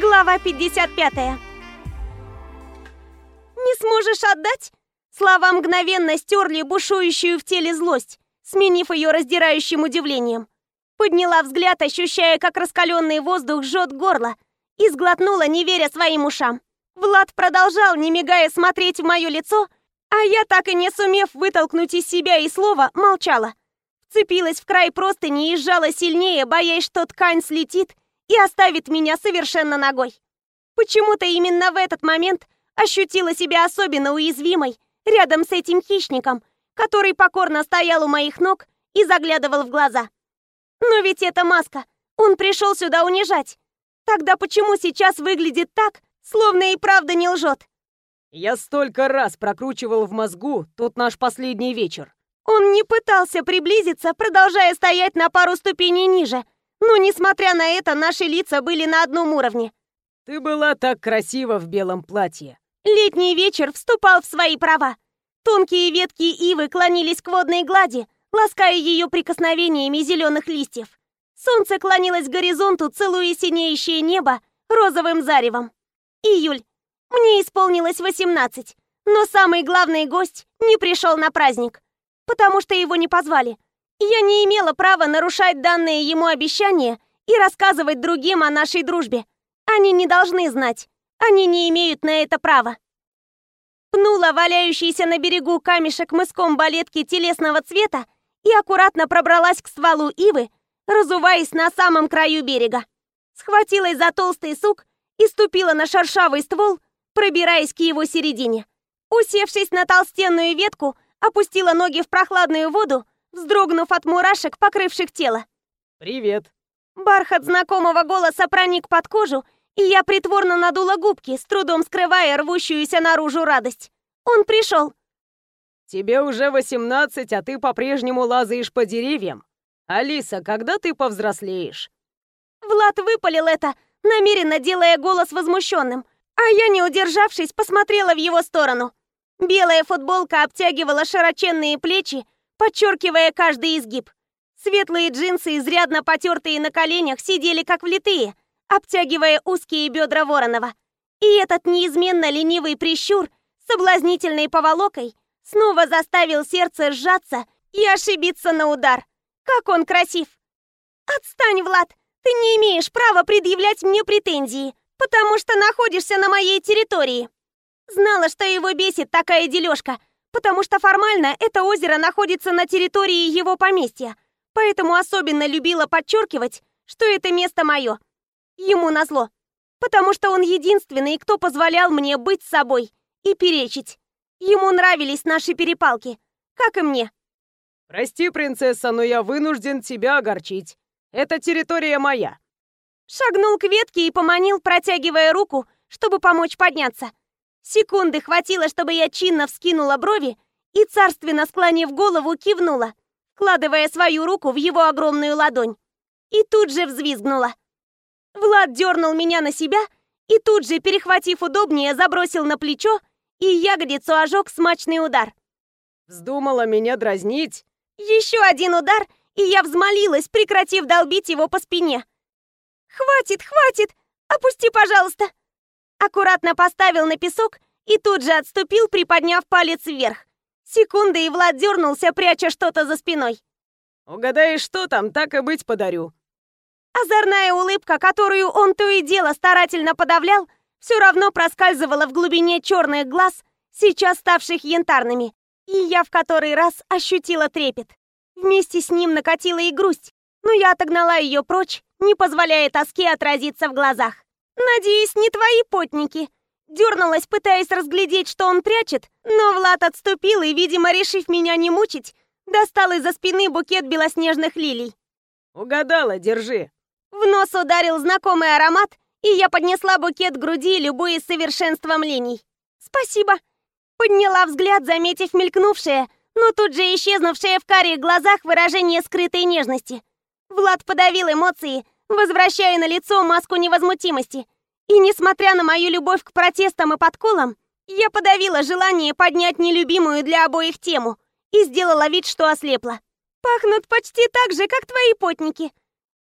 Глава 55. «Не сможешь отдать?» Слова мгновенно стерли бушующую в теле злость, сменив ее раздирающим удивлением. Подняла взгляд, ощущая, как раскаленный воздух жжет горло, и сглотнула, не веря своим ушам. Влад продолжал, не мигая, смотреть в мое лицо, а я, так и не сумев вытолкнуть из себя и слова, молчала. Вцепилась в край простыни и сжала сильнее, боясь, что ткань слетит и оставит меня совершенно ногой. Почему-то именно в этот момент ощутила себя особенно уязвимой рядом с этим хищником, который покорно стоял у моих ног и заглядывал в глаза. Но ведь это маска. Он пришел сюда унижать. Тогда почему сейчас выглядит так, словно и правда не лжет? Я столько раз прокручивал в мозгу тот наш последний вечер. Он не пытался приблизиться, продолжая стоять на пару ступеней ниже, но, несмотря на это, наши лица были на одном уровне. Ты была так красива в белом платье. Летний вечер вступал в свои права. Тонкие ветки ивы клонились к водной глади, лаская ее прикосновениями зеленых листьев. Солнце клонилось к горизонту, целуя синеющее небо розовым заревом. Июль. Мне исполнилось 18, но самый главный гость не пришел на праздник, потому что его не позвали. Я не имела права нарушать данные ему обещания и рассказывать другим о нашей дружбе. Они не должны знать. Они не имеют на это права. Пнула валяющийся на берегу камешек мыском балетки телесного цвета и аккуратно пробралась к стволу ивы, разуваясь на самом краю берега. Схватилась за толстый сук и ступила на шершавый ствол, пробираясь к его середине. Усевшись на толстенную ветку, опустила ноги в прохладную воду вздрогнув от мурашек, покрывших тело. «Привет!» Бархат знакомого голоса проник под кожу, и я притворно надула губки, с трудом скрывая рвущуюся наружу радость. Он пришел. «Тебе уже восемнадцать, а ты по-прежнему лазаешь по деревьям. Алиса, когда ты повзрослеешь?» Влад выпалил это, намеренно делая голос возмущенным, а я, не удержавшись, посмотрела в его сторону. Белая футболка обтягивала широченные плечи, подчеркивая каждый изгиб. Светлые джинсы, изрядно потертые на коленях, сидели как влитые, обтягивая узкие бедра Воронова. И этот неизменно ленивый прищур, соблазнительной поволокой, снова заставил сердце сжаться и ошибиться на удар. Как он красив! «Отстань, Влад! Ты не имеешь права предъявлять мне претензии, потому что находишься на моей территории!» Знала, что его бесит такая дележка — потому что формально это озеро находится на территории его поместья, поэтому особенно любила подчеркивать, что это место мое. Ему назло, потому что он единственный, кто позволял мне быть собой и перечить. Ему нравились наши перепалки, как и мне. «Прости, принцесса, но я вынужден тебя огорчить. Это территория моя». Шагнул к ветке и поманил, протягивая руку, чтобы помочь подняться. Секунды хватило, чтобы я чинно вскинула брови и, царственно склонив голову, кивнула, вкладывая свою руку в его огромную ладонь. И тут же взвизгнула. Влад дернул меня на себя и тут же, перехватив удобнее, забросил на плечо и ягодицу ожег смачный удар. «Вздумала меня дразнить?» Еще один удар, и я взмолилась, прекратив долбить его по спине. «Хватит, хватит! Опусти, пожалуйста!» Аккуратно поставил на песок и тут же отступил, приподняв палец вверх. Секунды, и Влад дернулся, пряча что-то за спиной. «Угадаешь, что там, так и быть подарю». Озорная улыбка, которую он то и дело старательно подавлял, все равно проскальзывала в глубине черных глаз, сейчас ставших янтарными, и я в который раз ощутила трепет. Вместе с ним накатила и грусть, но я отогнала ее прочь, не позволяя тоске отразиться в глазах. «Надеюсь, не твои потники?» Дернулась, пытаясь разглядеть, что он прячет, но Влад отступил и, видимо, решив меня не мучить, достал из-за спины букет белоснежных лилий. «Угадала, держи!» В нос ударил знакомый аромат, и я поднесла букет к груди, любуясь совершенством линий. «Спасибо!» Подняла взгляд, заметив мелькнувшее, но тут же исчезнувшее в карих глазах выражение скрытой нежности. Влад подавил эмоции, возвращая на лицо маску невозмутимости. И несмотря на мою любовь к протестам и подколам, я подавила желание поднять нелюбимую для обоих тему и сделала вид, что ослепла. «Пахнут почти так же, как твои потники».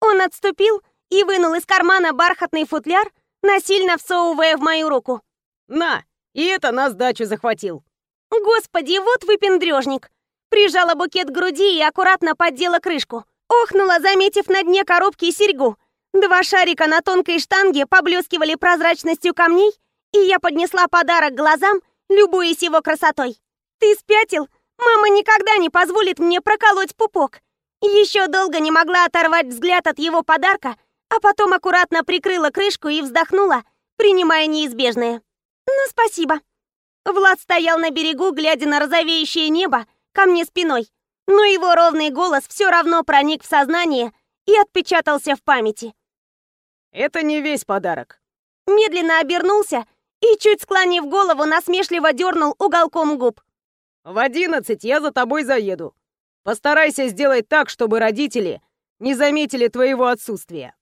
Он отступил и вынул из кармана бархатный футляр, насильно всовывая в мою руку. «На, и это на сдачу захватил». «Господи, вот выпендрежник!» Прижала букет к груди и аккуратно поддела крышку. Охнула, заметив на дне коробки серьгу. Два шарика на тонкой штанге поблескивали прозрачностью камней, и я поднесла подарок глазам, любуясь его красотой. «Ты спятил? Мама никогда не позволит мне проколоть пупок!» Еще долго не могла оторвать взгляд от его подарка, а потом аккуратно прикрыла крышку и вздохнула, принимая неизбежное. «Ну, спасибо». Влад стоял на берегу, глядя на розовеющее небо, ко мне спиной, но его ровный голос все равно проник в сознание и отпечатался в памяти. «Это не весь подарок». Медленно обернулся и, чуть склонив голову, насмешливо дернул уголком губ. «В одиннадцать я за тобой заеду. Постарайся сделать так, чтобы родители не заметили твоего отсутствия».